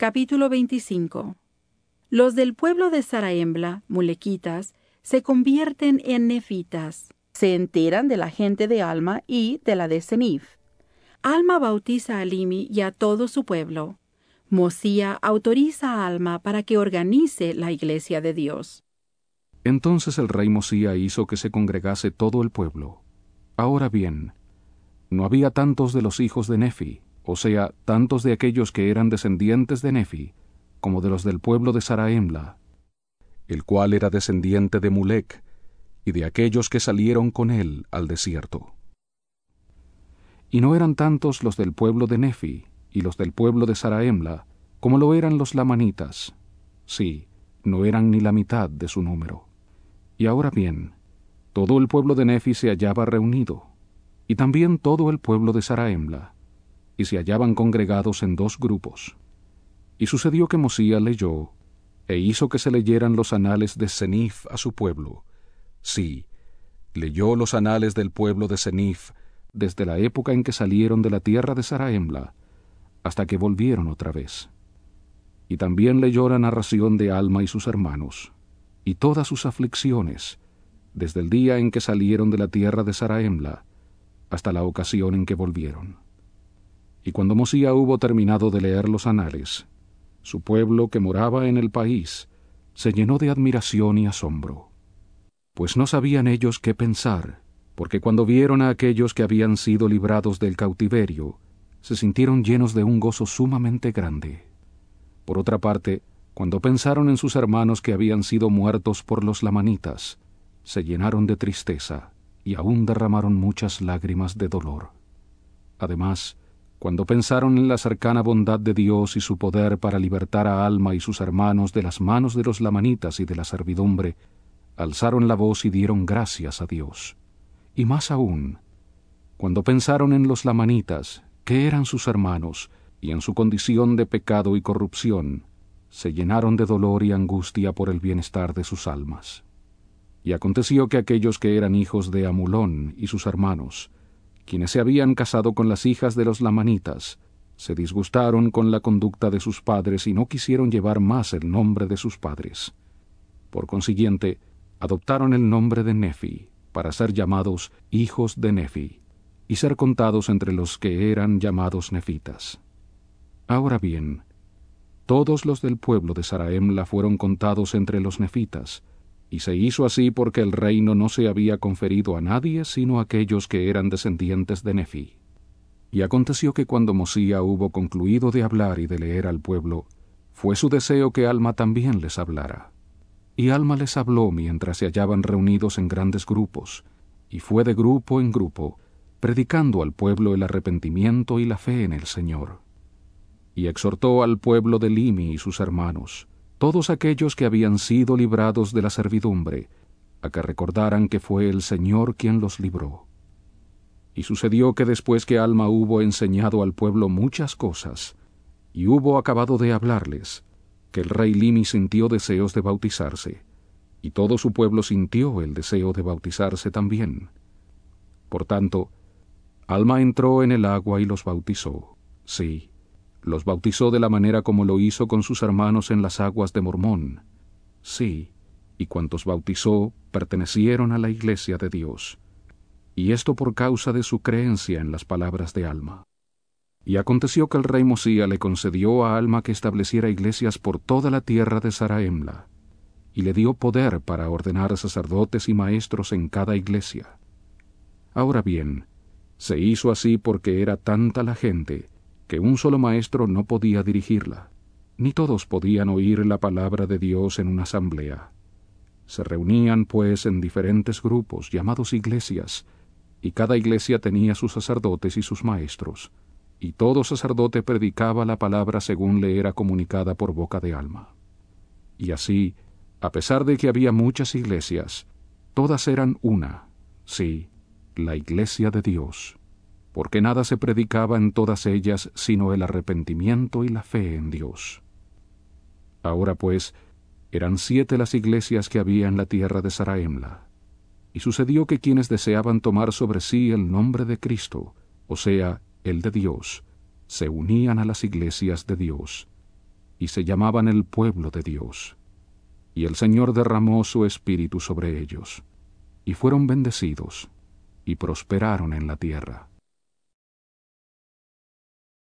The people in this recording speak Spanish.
Capítulo 25 Los del pueblo de Saraembla, mulequitas, se convierten en nefitas. Se enteran de la gente de Alma y de la de Senif. Alma bautiza a Limi y a todo su pueblo. Mosía autoriza a Alma para que organice la iglesia de Dios. Entonces el rey Mosía hizo que se congregase todo el pueblo. Ahora bien, no había tantos de los hijos de Nefi, o sea, tantos de aquellos que eran descendientes de Nefi, como de los del pueblo de Saraemla, el cual era descendiente de Mulec, y de aquellos que salieron con él al desierto. Y no eran tantos los del pueblo de Nefi y los del pueblo de Saraemla, como lo eran los lamanitas. Sí, no eran ni la mitad de su número. Y ahora bien, todo el pueblo de Nefi se hallaba reunido, y también todo el pueblo de Saraemla, y se hallaban congregados en dos grupos. Y sucedió que Mosía leyó, e hizo que se leyeran los anales de Senif a su pueblo. Sí, leyó los anales del pueblo de Senif desde la época en que salieron de la tierra de Saraembla hasta que volvieron otra vez. Y también leyó la narración de Alma y sus hermanos, y todas sus aflicciones, desde el día en que salieron de la tierra de Saraembla hasta la ocasión en que volvieron. Y cuando Mosía hubo terminado de leer los anales, su pueblo que moraba en el país se llenó de admiración y asombro, pues no sabían ellos qué pensar, porque cuando vieron a aquellos que habían sido librados del cautiverio, se sintieron llenos de un gozo sumamente grande. Por otra parte, cuando pensaron en sus hermanos que habían sido muertos por los lamanitas, se llenaron de tristeza y aún derramaron muchas lágrimas de dolor. Además, cuando pensaron en la cercana bondad de Dios y su poder para libertar a Alma y sus hermanos de las manos de los lamanitas y de la servidumbre, alzaron la voz y dieron gracias a Dios. Y más aún, cuando pensaron en los lamanitas, que eran sus hermanos, y en su condición de pecado y corrupción, se llenaron de dolor y angustia por el bienestar de sus almas. Y aconteció que aquellos que eran hijos de Amulón y sus hermanos, quienes se habían casado con las hijas de los lamanitas, se disgustaron con la conducta de sus padres y no quisieron llevar más el nombre de sus padres. Por consiguiente, adoptaron el nombre de Nefi, para ser llamados hijos de Nefi, y ser contados entre los que eran llamados nefitas. Ahora bien, todos los del pueblo de Saraemla fueron contados entre los nefitas, y se hizo así porque el reino no se había conferido a nadie sino a aquellos que eran descendientes de Nefi. Y aconteció que cuando Mosía hubo concluido de hablar y de leer al pueblo, fue su deseo que Alma también les hablara. Y Alma les habló mientras se hallaban reunidos en grandes grupos, y fue de grupo en grupo, predicando al pueblo el arrepentimiento y la fe en el Señor. Y exhortó al pueblo de Limi y sus hermanos, todos aquellos que habían sido librados de la servidumbre, a que recordaran que fue el Señor quien los libró. Y sucedió que después que Alma hubo enseñado al pueblo muchas cosas, y hubo acabado de hablarles, que el rey Limi sintió deseos de bautizarse, y todo su pueblo sintió el deseo de bautizarse también. Por tanto, Alma entró en el agua y los bautizó, sí, los bautizó de la manera como lo hizo con sus hermanos en las aguas de Mormón. Sí, y cuantos bautizó pertenecieron a la iglesia de Dios. Y esto por causa de su creencia en las palabras de Alma. Y aconteció que el rey Mosía le concedió a Alma que estableciera iglesias por toda la tierra de Saraemla, y le dio poder para ordenar sacerdotes y maestros en cada iglesia. Ahora bien, se hizo así porque era tanta la gente, que un solo maestro no podía dirigirla, ni todos podían oír la palabra de Dios en una asamblea. Se reunían, pues, en diferentes grupos, llamados iglesias, y cada iglesia tenía sus sacerdotes y sus maestros, y todo sacerdote predicaba la palabra según le era comunicada por boca de alma. Y así, a pesar de que había muchas iglesias, todas eran una, sí, la iglesia de Dios porque nada se predicaba en todas ellas sino el arrepentimiento y la fe en Dios. Ahora pues, eran siete las iglesias que había en la tierra de Saraemla, y sucedió que quienes deseaban tomar sobre sí el nombre de Cristo, o sea, el de Dios, se unían a las iglesias de Dios. y se llamaban el pueblo de Dios. Y el Señor derramó su espíritu sobre ellos, y fueron bendecidos, y prosperaron en la tierra.